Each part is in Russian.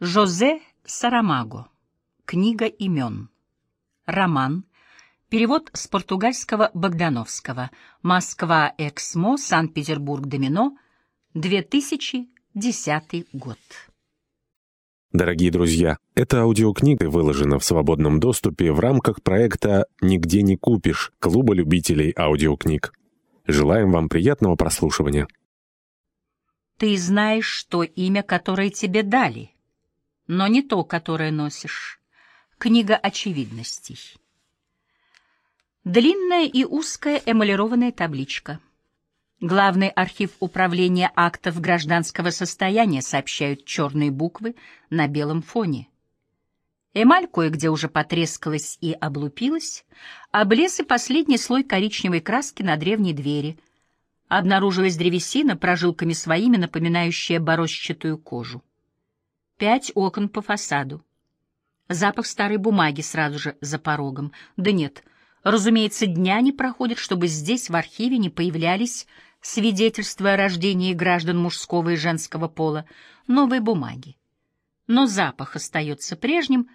Жозе Сарамаго. Книга имен. Роман. Перевод с португальского Богдановского. Москва, Эксмо, Санкт-Петербург, Домино. 2010 год. Дорогие друзья, эта аудиокнига выложена в свободном доступе в рамках проекта «Нигде не купишь» Клуба любителей аудиокниг. Желаем вам приятного прослушивания. Ты знаешь, что имя, которое тебе дали, но не то, которое носишь. Книга очевидностей. Длинная и узкая эмалированная табличка. Главный архив управления актов гражданского состояния сообщают черные буквы на белом фоне. Эмаль кое-где уже потрескалась и облупилась, облез и последний слой коричневой краски на древней двери — Обнаружилась древесина, прожилками своими напоминающая борозчатую кожу. Пять окон по фасаду. Запах старой бумаги сразу же за порогом. Да нет, разумеется, дня не проходит, чтобы здесь, в архиве, не появлялись свидетельства о рождении граждан мужского и женского пола, новые бумаги. Но запах остается прежним,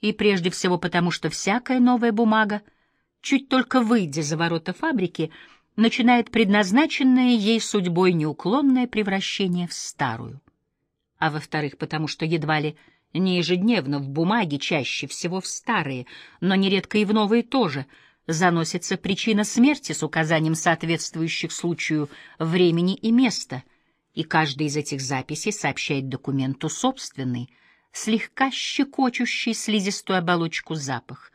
и прежде всего потому, что всякая новая бумага, чуть только выйдя за ворота фабрики, — начинает предназначенное ей судьбой неуклонное превращение в старую. А во-вторых, потому что едва ли не ежедневно в бумаге, чаще всего в старые, но нередко и в новые тоже, заносится причина смерти с указанием соответствующих случаю времени и места, и каждая из этих записей сообщает документу собственный, слегка щекочущий слизистую оболочку запах,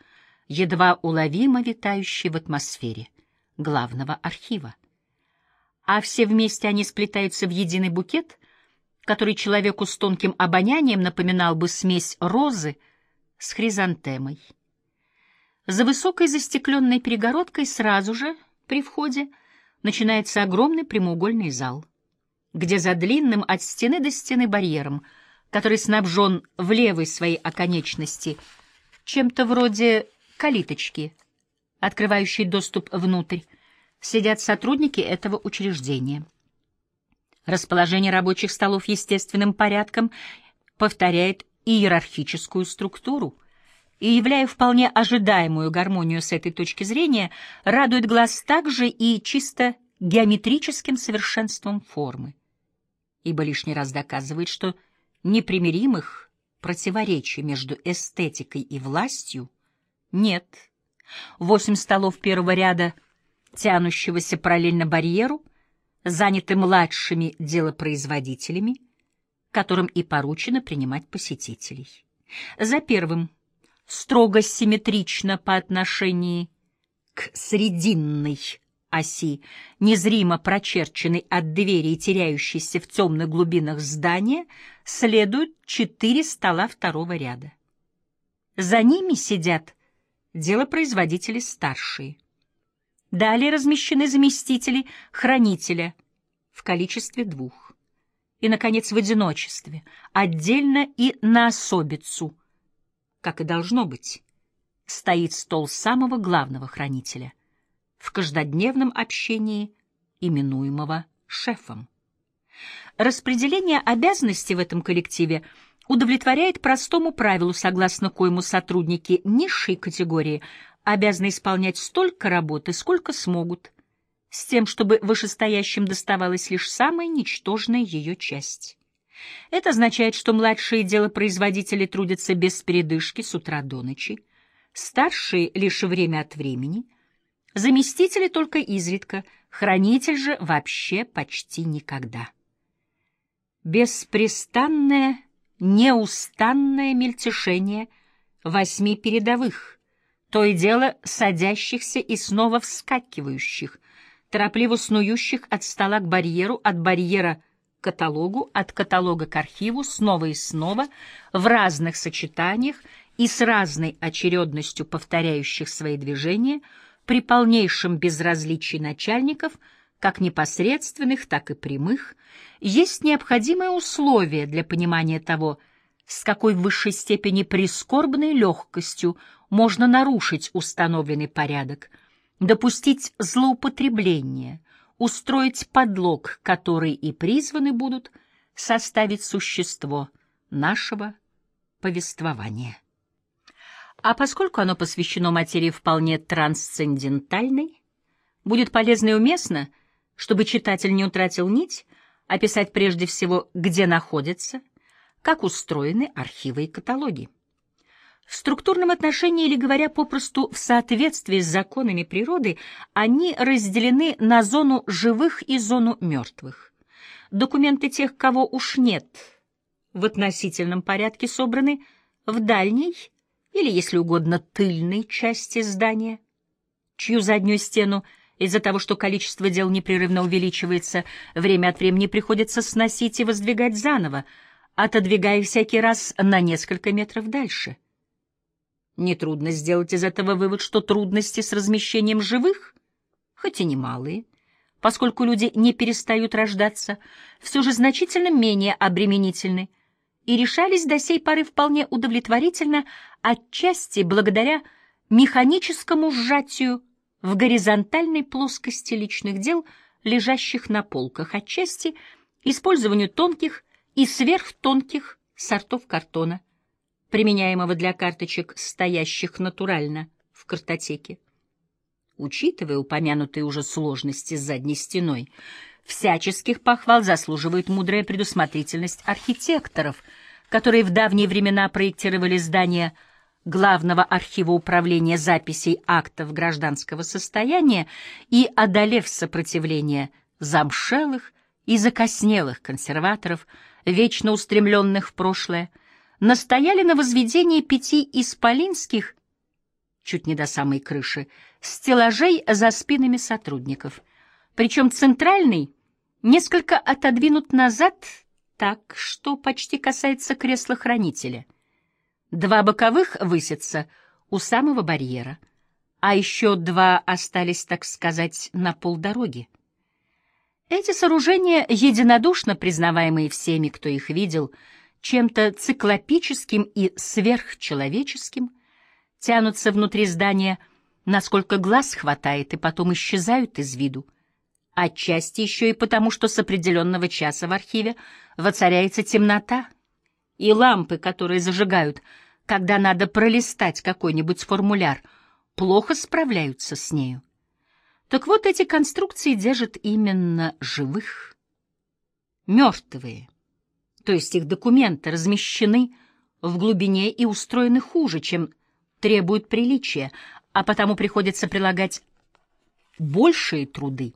едва уловимо витающий в атмосфере главного архива. А все вместе они сплетаются в единый букет, который человеку с тонким обонянием напоминал бы смесь розы с хризантемой. За высокой застекленной перегородкой сразу же, при входе, начинается огромный прямоугольный зал, где за длинным от стены до стены барьером, который снабжен в левой своей оконечности чем-то вроде калиточки — открывающий доступ внутрь, сидят сотрудники этого учреждения. Расположение рабочих столов естественным порядком повторяет иерархическую структуру. И, являя вполне ожидаемую гармонию с этой точки зрения, радует глаз также и чисто геометрическим совершенством формы, ибо лишний раз доказывает, что непримиримых противоречий между эстетикой и властью нет – Восемь столов первого ряда, тянущегося параллельно барьеру, заняты младшими делопроизводителями, которым и поручено принимать посетителей. За первым, строго симметрично по отношению к срединной оси, незримо прочерченной от двери и теряющейся в темных глубинах здания, следуют четыре стола второго ряда. За ними сидят делопроизводители старшие. Далее размещены заместители хранителя в количестве двух. И, наконец, в одиночестве, отдельно и на особицу, как и должно быть, стоит стол самого главного хранителя в каждодневном общении, именуемого шефом. Распределение обязанностей в этом коллективе – удовлетворяет простому правилу, согласно коему сотрудники низшей категории обязаны исполнять столько работы, сколько смогут, с тем, чтобы вышестоящим доставалась лишь самая ничтожная ее часть. Это означает, что младшие делопроизводители трудятся без передышки с утра до ночи, старшие — лишь время от времени, заместители только изредка, хранитель же вообще почти никогда. Беспрестанная неустанное мельтешение восьми передовых, то и дело садящихся и снова вскакивающих, торопливо снующих от стола к барьеру, от барьера к каталогу, от каталога к архиву, снова и снова, в разных сочетаниях и с разной очередностью повторяющих свои движения, при полнейшем безразличии начальников — как непосредственных, так и прямых, есть необходимое условие для понимания того, с какой в высшей степени прискорбной легкостью можно нарушить установленный порядок, допустить злоупотребление, устроить подлог, который и призваны будут составить существо нашего повествования. А поскольку оно посвящено материи вполне трансцендентальной, будет полезно и уместно, чтобы читатель не утратил нить, описать прежде всего, где находятся, как устроены архивы и каталоги. В структурном отношении, или говоря попросту в соответствии с законами природы, они разделены на зону живых и зону мертвых. Документы тех, кого уж нет, в относительном порядке собраны в дальней или, если угодно, тыльной части здания, чью заднюю стену из-за того, что количество дел непрерывно увеличивается, время от времени приходится сносить и воздвигать заново, отодвигая всякий раз на несколько метров дальше. Нетрудно сделать из этого вывод, что трудности с размещением живых, хоть и немалые, поскольку люди не перестают рождаться, все же значительно менее обременительны и решались до сей поры вполне удовлетворительно, отчасти благодаря механическому сжатию в горизонтальной плоскости личных дел, лежащих на полках, отчасти использованию тонких и сверхтонких сортов картона, применяемого для карточек, стоящих натурально в картотеке. Учитывая упомянутые уже сложности с задней стеной, всяческих похвал заслуживает мудрая предусмотрительность архитекторов, которые в давние времена проектировали здания Главного архива управления записей актов гражданского состояния и, одолев сопротивление замшелых и закоснелых консерваторов, вечно устремленных в прошлое, настояли на возведении пяти исполинских, чуть не до самой крыши, стеллажей за спинами сотрудников. Причем центральный несколько отодвинут назад так, что почти касается кресла хранителя — Два боковых высятся у самого барьера, а еще два остались, так сказать, на полдороги. Эти сооружения, единодушно признаваемые всеми, кто их видел, чем-то циклопическим и сверхчеловеческим, тянутся внутри здания, насколько глаз хватает, и потом исчезают из виду. Отчасти еще и потому, что с определенного часа в архиве воцаряется темнота, и лампы, которые зажигают — когда надо пролистать какой-нибудь формуляр, плохо справляются с нею. Так вот, эти конструкции держат именно живых. Мертвые, то есть их документы, размещены в глубине и устроены хуже, чем требует приличия, а потому приходится прилагать большие труды.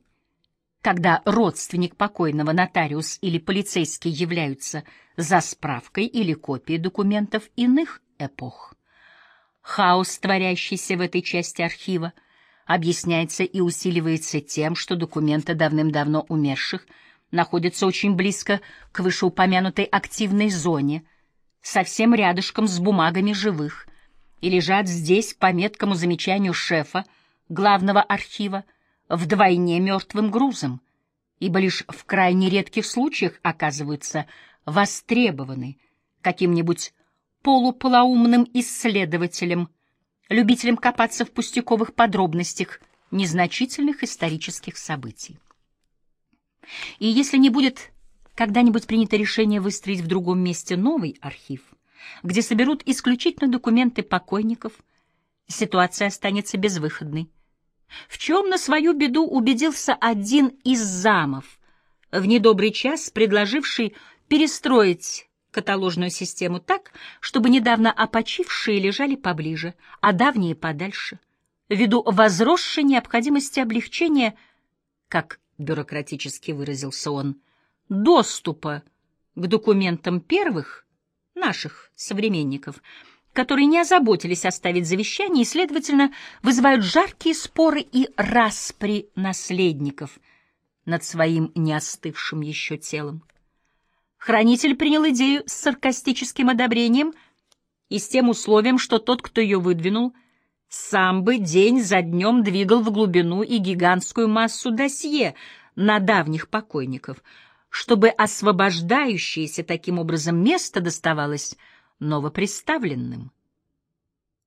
Когда родственник покойного нотариус или полицейский являются за справкой или копией документов иных эпох. Хаос, творящийся в этой части архива, объясняется и усиливается тем, что документы давным-давно умерших находятся очень близко к вышеупомянутой активной зоне, совсем рядышком с бумагами живых, и лежат здесь, по меткому замечанию шефа главного архива, вдвойне мертвым грузом, ибо лишь в крайне редких случаях оказываются востребованы каким-нибудь полуполоумным исследователем, любителем копаться в пустяковых подробностях незначительных исторических событий. И если не будет когда-нибудь принято решение выстроить в другом месте новый архив, где соберут исключительно документы покойников, ситуация останется безвыходной. В чем на свою беду убедился один из замов, в недобрый час предложивший перестроить каталожную систему так, чтобы недавно опочившие лежали поближе, а давние подальше, ввиду возросшей необходимости облегчения, как бюрократически выразился он, доступа к документам первых, наших современников, которые не озаботились оставить завещание и, следовательно, вызывают жаркие споры и распри наследников над своим неостывшим еще телом. Хранитель принял идею с саркастическим одобрением и с тем условием, что тот, кто ее выдвинул, сам бы день за днем двигал в глубину и гигантскую массу досье на давних покойников, чтобы освобождающееся таким образом место доставалось новоприставленным.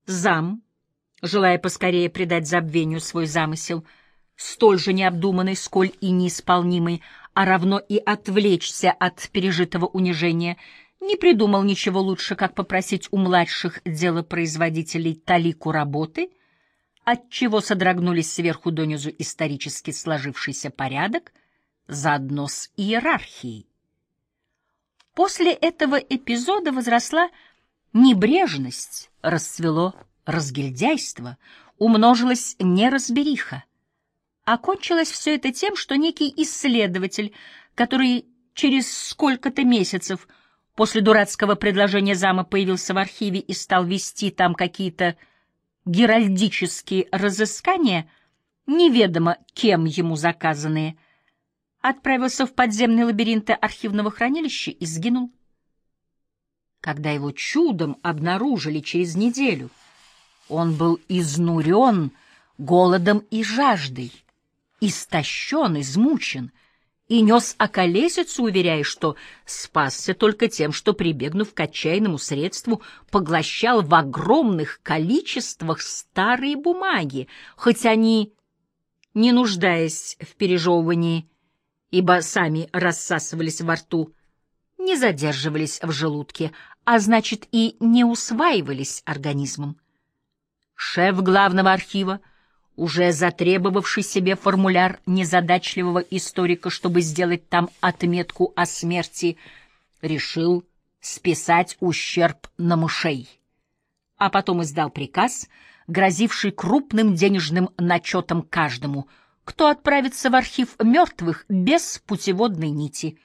Зам, желая поскорее придать забвению свой замысел, столь же необдуманный, сколь и неисполнимый, а равно и отвлечься от пережитого унижения, не придумал ничего лучше, как попросить у младших делопроизводителей талику работы, отчего содрогнулись сверху донизу исторически сложившийся порядок, заодно с иерархией. После этого эпизода возросла небрежность, расцвело разгильдяйство, умножилась неразбериха. Окончилось все это тем, что некий исследователь, который через сколько-то месяцев после дурацкого предложения зама появился в архиве и стал вести там какие-то геральдические разыскания, неведомо кем ему заказанные, отправился в подземные лабиринты архивного хранилища и сгинул. Когда его чудом обнаружили через неделю, он был изнурен голодом и жаждой истощен, измучен, и нес околесицу, уверяя, что спасся только тем, что, прибегнув к отчаянному средству, поглощал в огромных количествах старые бумаги, хоть они, не нуждаясь в пережевывании, ибо сами рассасывались во рту, не задерживались в желудке, а значит и не усваивались организмом. Шеф главного архива — уже затребовавший себе формуляр незадачливого историка, чтобы сделать там отметку о смерти, решил списать ущерб на мышей. А потом издал приказ, грозивший крупным денежным начетом каждому, кто отправится в архив мертвых без путеводной нити,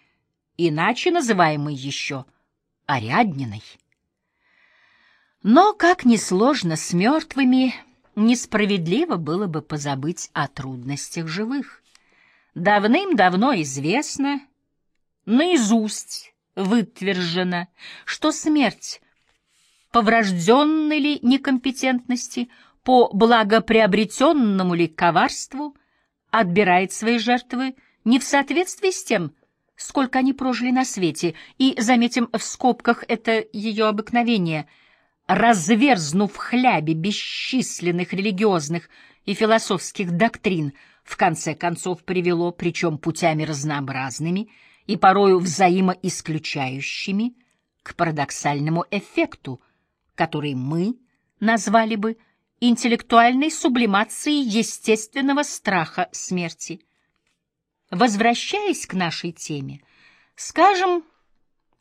иначе называемый еще Арядниной. Но, как ни сложно, с мертвыми несправедливо было бы позабыть о трудностях живых. Давным-давно известно, наизусть вытвержено, что смерть по врожденной ли некомпетентности, по благоприобретенному ли коварству отбирает свои жертвы не в соответствии с тем, сколько они прожили на свете, и, заметим, в скобках это ее обыкновение — разверзнув хляби бесчисленных религиозных и философских доктрин, в конце концов привело, причем путями разнообразными и порою взаимоисключающими, к парадоксальному эффекту, который мы назвали бы интеллектуальной сублимацией естественного страха смерти. Возвращаясь к нашей теме, скажем,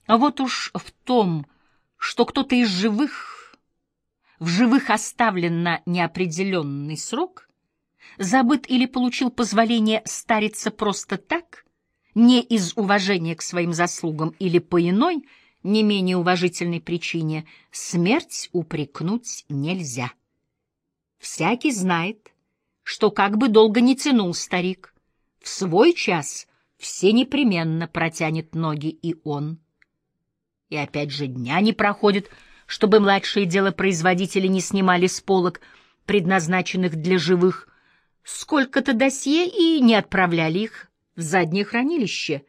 вот уж в том, что кто-то из живых в живых оставлен на неопределенный срок, забыт или получил позволение стариться просто так, не из уважения к своим заслугам или по иной, не менее уважительной причине, смерть упрекнуть нельзя. Всякий знает, что как бы долго не тянул старик, в свой час все непременно протянет ноги и он. И опять же дня не проходит, чтобы младшие делопроизводители не снимали с полок, предназначенных для живых, сколько-то досье и не отправляли их в заднее хранилище.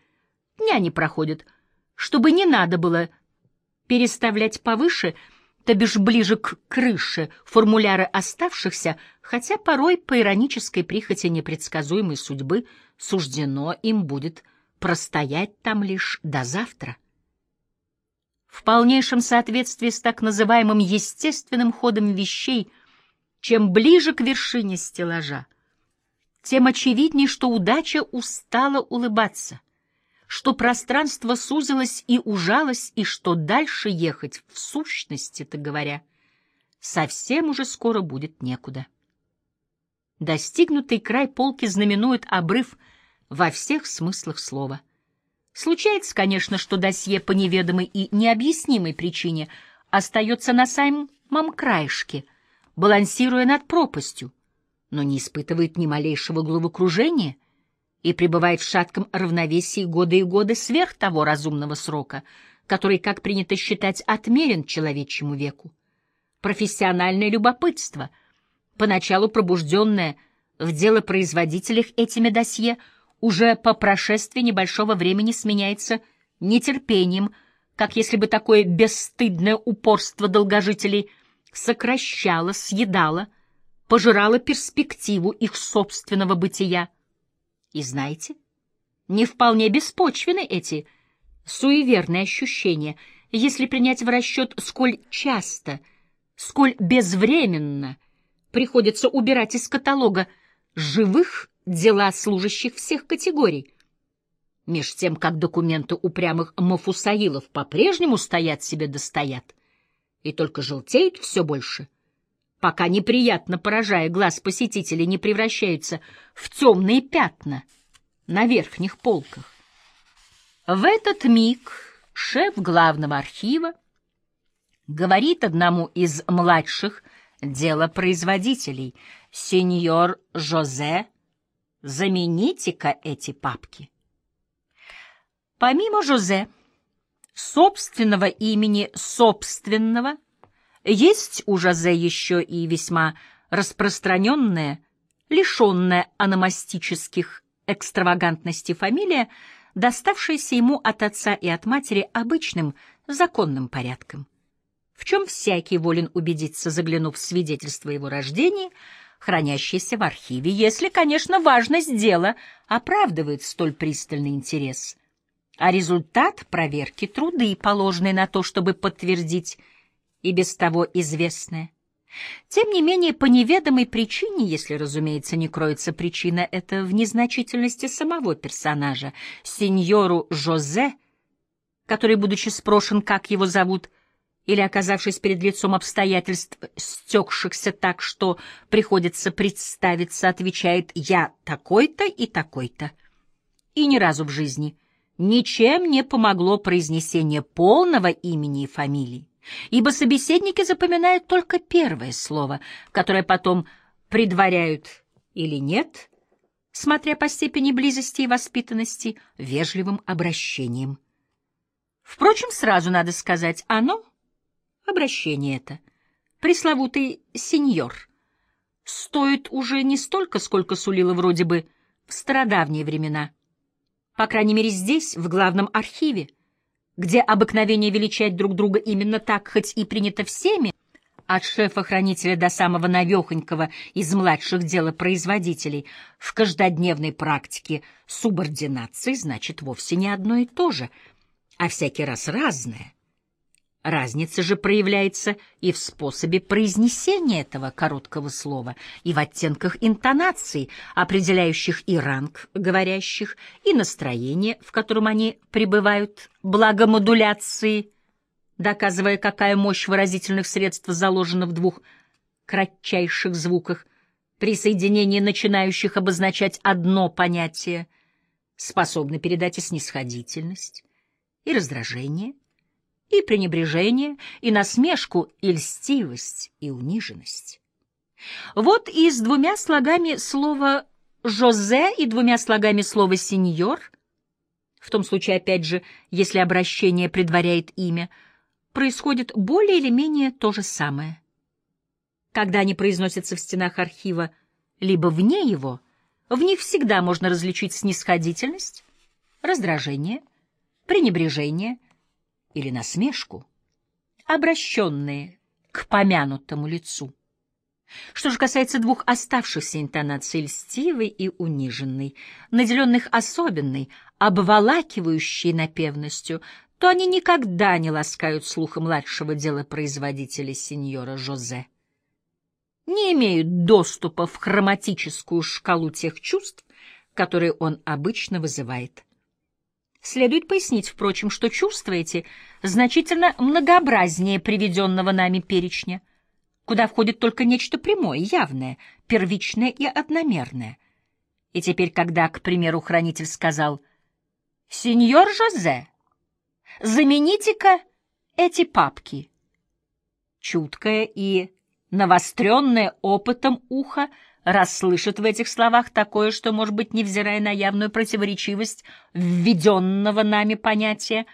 Дня не проходят, чтобы не надо было переставлять повыше, то бишь ближе к крыше, формуляры оставшихся, хотя порой по иронической прихоти непредсказуемой судьбы суждено им будет простоять там лишь до завтра в полнейшем соответствии с так называемым естественным ходом вещей, чем ближе к вершине стеллажа, тем очевиднее, что удача устала улыбаться, что пространство сузилось и ужалось, и что дальше ехать, в сущности-то говоря, совсем уже скоро будет некуда. Достигнутый край полки знаменует обрыв во всех смыслах слова. Случается, конечно, что досье по неведомой и необъяснимой причине остается на самом краешке, балансируя над пропастью, но не испытывает ни малейшего головокружения и пребывает в шатком равновесии года и года сверх того разумного срока, который, как принято считать, отмерен человечьему веку. Профессиональное любопытство, поначалу пробужденное в делопроизводителях этими досье – уже по прошествии небольшого времени сменяется нетерпением, как если бы такое бесстыдное упорство долгожителей сокращало, съедало, пожирало перспективу их собственного бытия. И знаете, не вполне беспочвены эти суеверные ощущения, если принять в расчет, сколь часто, сколь безвременно приходится убирать из каталога живых дела служащих всех категорий, меж тем, как документы упрямых мафусаилов по-прежнему стоят себе достоят и только желтеют все больше, пока неприятно поражая глаз посетителей не превращаются в темные пятна на верхних полках. В этот миг шеф главного архива говорит одному из младших делопроизводителей, сеньор Жозе, замените-ка эти папки. Помимо Жозе, собственного имени собственного, есть у Жозе еще и весьма распространенная, лишенная аномастических экстравагантностей фамилия, доставшаяся ему от отца и от матери обычным законным порядком, в чем всякий волен убедиться, заглянув в свидетельство его рождения, хранящееся в архиве, если, конечно, важность дела оправдывает столь пристальный интерес — а результат проверки труды, положенные на то, чтобы подтвердить и без того известное. Тем не менее, по неведомой причине, если, разумеется, не кроется причина, это в незначительности самого персонажа, сеньору Жозе, который, будучи спрошен, как его зовут, или оказавшись перед лицом обстоятельств, стекшихся так, что приходится представиться, отвечает «я такой-то и такой-то». И ни разу в жизни — ничем не помогло произнесение полного имени и фамилии, ибо собеседники запоминают только первое слово, которое потом предваряют или нет, смотря по степени близости и воспитанности, вежливым обращением. Впрочем, сразу надо сказать, оно, обращение это, пресловутый сеньор, стоит уже не столько, сколько сулило вроде бы в стародавние времена — по крайней мере здесь, в главном архиве, где обыкновение величать друг друга именно так, хоть и принято всеми, от шефа-хранителя до самого навехонького из младших делопроизводителей, в каждодневной практике субординации значит вовсе не одно и то же, а всякий раз разное. Разница же проявляется и в способе произнесения этого короткого слова, и в оттенках интонаций, определяющих и ранг говорящих, и настроение, в котором они пребывают, благомодуляции, доказывая, какая мощь выразительных средств заложена в двух кратчайших звуках, при соединении начинающих обозначать одно понятие, способны передать и снисходительность, и раздражение — и пренебрежение, и насмешку, и льстивость, и униженность. Вот и с двумя слогами слова «Жозе» и двумя слогами слова «сеньор», в том случае, опять же, если обращение предваряет имя, происходит более или менее то же самое. Когда они произносятся в стенах архива, либо вне его, в них всегда можно различить снисходительность, раздражение, пренебрежение — или насмешку, обращенные к помянутому лицу. Что же касается двух оставшихся интонаций, льстивой и униженной, наделенных особенной, обволакивающей напевностью, то они никогда не ласкают слуха младшего делопроизводителя сеньора Жозе. Не имеют доступа в хроматическую шкалу тех чувств, которые он обычно вызывает. Следует пояснить, впрочем, что чувства эти значительно многообразнее приведенного нами перечня, куда входит только нечто прямое, явное, первичное и одномерное. И теперь, когда, к примеру, хранитель сказал «Сеньор Жозе, замените-ка эти папки», чуткое и навостренное опытом ухо — расслышит в этих словах такое, что, может быть, невзирая на явную противоречивость введенного нами понятия,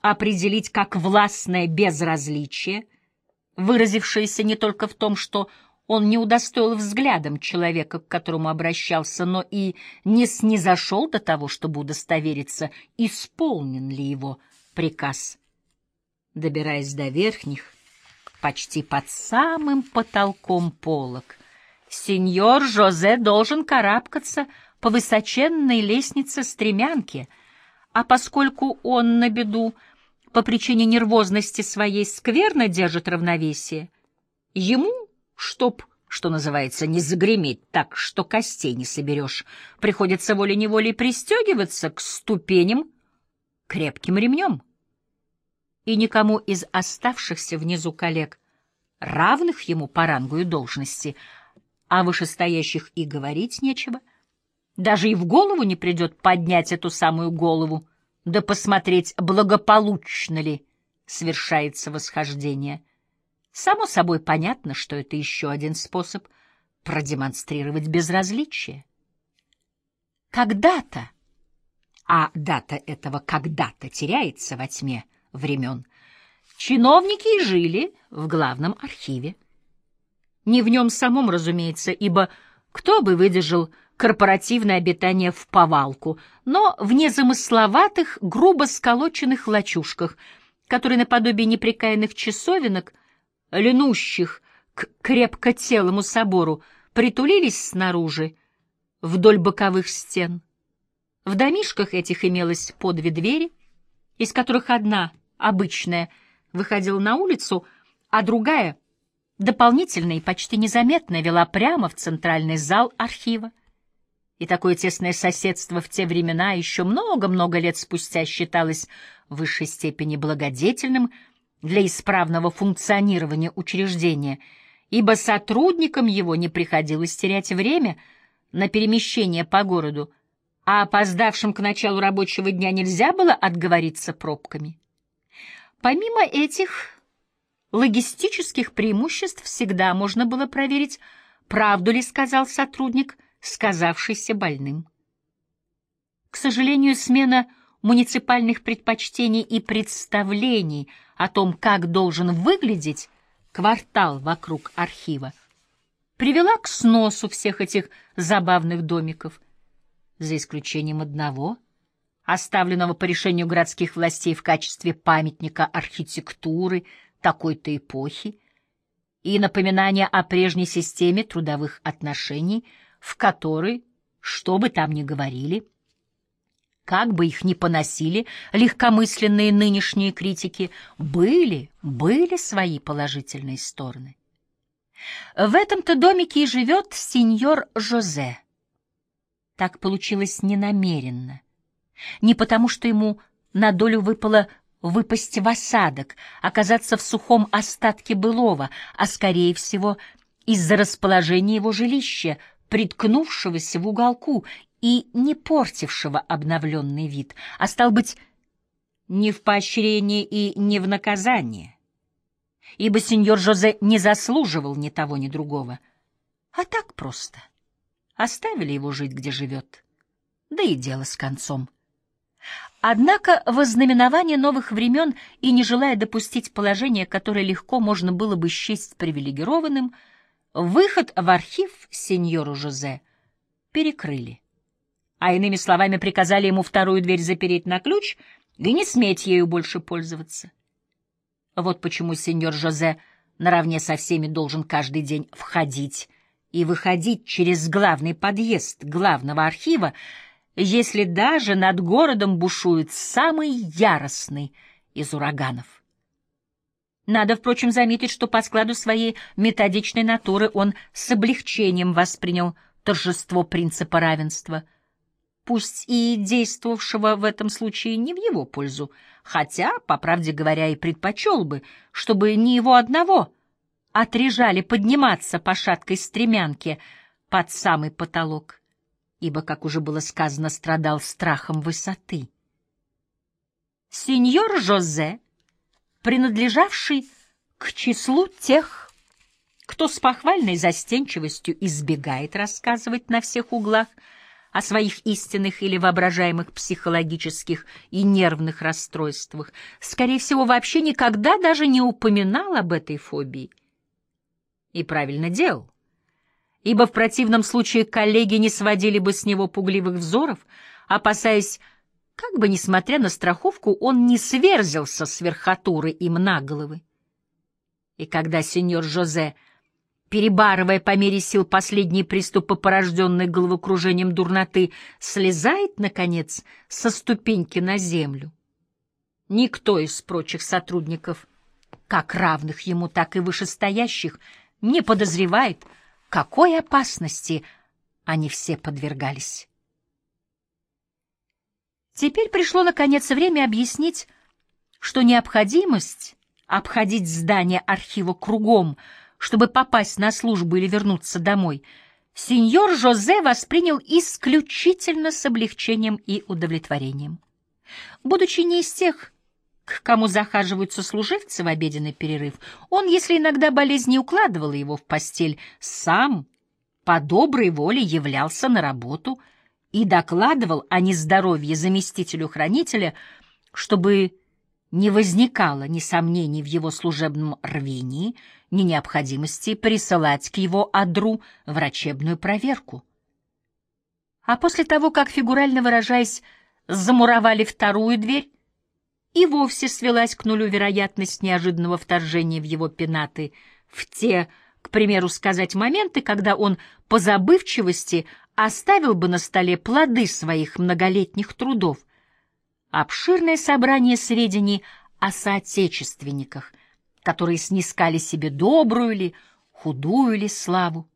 определить как властное безразличие, выразившееся не только в том, что он не удостоил взглядом человека, к которому обращался, но и не снизошел до того, чтобы удостовериться, исполнен ли его приказ. Добираясь до верхних, почти под самым потолком полок, Сеньор Жозе должен карабкаться по высоченной лестнице стремянки, а поскольку он на беду по причине нервозности своей скверно держит равновесие, ему, чтоб, что называется, не загреметь так, что костей не соберешь, приходится волей-неволей пристегиваться к ступеням крепким ремнем. И никому из оставшихся внизу коллег, равных ему по рангу и должности, а вышестоящих и говорить нечего, даже и в голову не придет поднять эту самую голову, да посмотреть, благополучно ли совершается восхождение. Само собой понятно, что это еще один способ продемонстрировать безразличие. Когда-то, а дата этого когда-то теряется во тьме времен, чиновники и жили в главном архиве. Не в нем самом, разумеется, ибо кто бы выдержал корпоративное обитание в повалку, но в незамысловатых, грубо сколоченных лачушках, которые наподобие неприкаянных часовенок, льнущих к крепко телому собору, притулились снаружи, вдоль боковых стен. В домишках этих имелось по две двери, из которых одна, обычная, выходила на улицу, а другая, дополнительная и почти незаметно, вела прямо в центральный зал архива и такое тесное соседство в те времена еще много-много лет спустя считалось в высшей степени благодетельным для исправного функционирования учреждения, ибо сотрудникам его не приходилось терять время на перемещение по городу, а опоздавшим к началу рабочего дня нельзя было отговориться пробками. Помимо этих логистических преимуществ всегда можно было проверить, правду ли сказал сотрудник – сказавшийся больным. К сожалению, смена муниципальных предпочтений и представлений о том, как должен выглядеть квартал вокруг архива, привела к сносу всех этих забавных домиков, за исключением одного, оставленного по решению городских властей в качестве памятника архитектуры такой-то эпохи и напоминания о прежней системе трудовых отношений — в которой, что бы там ни говорили, как бы их ни поносили легкомысленные нынешние критики, были, были свои положительные стороны. В этом-то домике и живет сеньор Жозе. Так получилось ненамеренно. Не потому, что ему на долю выпало выпасть в осадок, оказаться в сухом остатке былого, а, скорее всего, из-за расположения его жилища, приткнувшегося в уголку и не портившего обновленный вид, а, стал быть, не в поощрение и не в наказание, ибо сеньор Жозе не заслуживал ни того, ни другого, а так просто. Оставили его жить, где живет, да и дело с концом. Однако вознаменование новых времен и не желая допустить положение, которое легко можно было бы счесть привилегированным, — Выход в архив сеньору Жозе перекрыли, а иными словами приказали ему вторую дверь запереть на ключ и не сметь ею больше пользоваться. Вот почему сеньор Жозе наравне со всеми должен каждый день входить и выходить через главный подъезд главного архива, если даже над городом бушует самый яростный из ураганов. Надо, впрочем, заметить, что по складу своей методичной натуры он с облегчением воспринял торжество принципа равенства, пусть и действовавшего в этом случае не в его пользу, хотя, по правде говоря, и предпочел бы, чтобы не его одного отрежали подниматься по шаткой стремянке под самый потолок, ибо, как уже было сказано, страдал страхом высоты. Сеньор Жозе принадлежавший к числу тех, кто с похвальной застенчивостью избегает рассказывать на всех углах о своих истинных или воображаемых психологических и нервных расстройствах, скорее всего, вообще никогда даже не упоминал об этой фобии. И правильно делал, ибо в противном случае коллеги не сводили бы с него пугливых взоров, опасаясь как бы, несмотря на страховку, он не сверзился с верхотуры им на головы. И когда сеньор Жозе, перебарывая по мере сил последние приступы, порожденные головокружением дурноты, слезает, наконец, со ступеньки на землю, Никто из прочих сотрудников, как равных ему, так и вышестоящих, не подозревает, какой опасности они все подвергались. Теперь пришло, наконец, время объяснить, что необходимость обходить здание архива кругом, чтобы попасть на службу или вернуться домой, сеньор Жозе воспринял исключительно с облегчением и удовлетворением. Будучи не из тех, к кому захаживаются служивцы в обеденный перерыв, он, если иногда болезнь не укладывала его в постель, сам по доброй воле являлся на работу и докладывал о нездоровье заместителю хранителя, чтобы не возникало ни сомнений в его служебном рвении, ни необходимости присылать к его адру врачебную проверку. А после того, как, фигурально выражаясь, замуровали вторую дверь, и вовсе свелась к нулю вероятность неожиданного вторжения в его пенаты в те, к примеру, сказать моменты, когда он по забывчивости оставил бы на столе плоды своих многолетних трудов. Обширное собрание сведений о соотечественниках, которые снискали себе добрую ли, худую ли славу.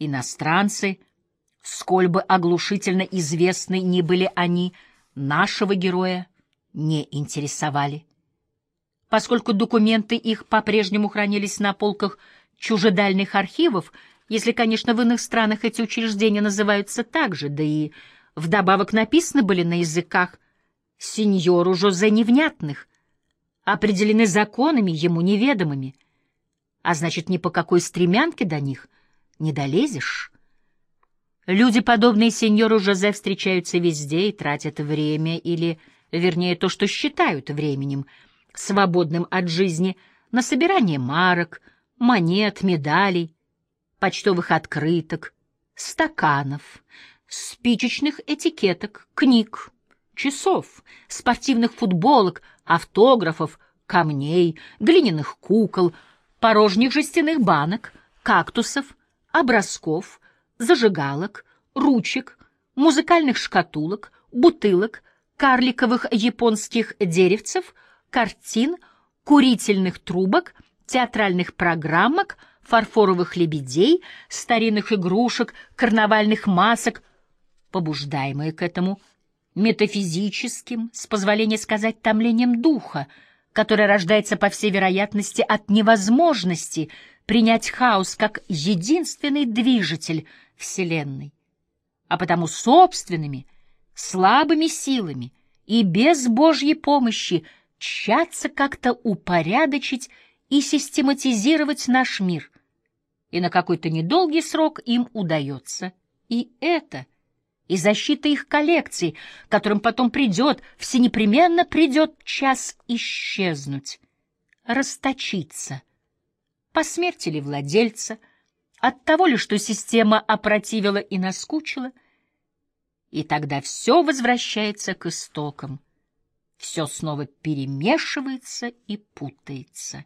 Иностранцы, сколь бы оглушительно известны ни были они, нашего героя не интересовали. Поскольку документы их по-прежнему хранились на полках чужедальных архивов, если, конечно, в иных странах эти учреждения называются так же, да и вдобавок написаны были на языках сеньору Жозе невнятных, определены законами ему неведомыми, а значит, ни по какой стремянке до них не долезешь. Люди, подобные сеньору Жозе, встречаются везде и тратят время или вернее, то, что считают временем, свободным от жизни, на собирание марок, монет, медалей, почтовых открыток, стаканов, спичечных этикеток, книг, часов, спортивных футболок, автографов, камней, глиняных кукол, порожних жестяных банок, кактусов, образков, зажигалок, ручек, музыкальных шкатулок, бутылок, карликовых японских деревцев, картин, курительных трубок, театральных программок, фарфоровых лебедей, старинных игрушек, карнавальных масок, побуждаемые к этому метафизическим, с позволения сказать, томлением духа, которое рождается, по всей вероятности, от невозможности принять хаос как единственный движитель Вселенной, а потому собственными – слабыми силами и без Божьей помощи тщаться как-то упорядочить и систематизировать наш мир. И на какой-то недолгий срок им удается и это, и защита их коллекций, которым потом придет, всенепременно придет час исчезнуть, расточиться, по смерти ли владельца, от того ли, что система опротивила и наскучила — и тогда все возвращается к истокам, все снова перемешивается и путается.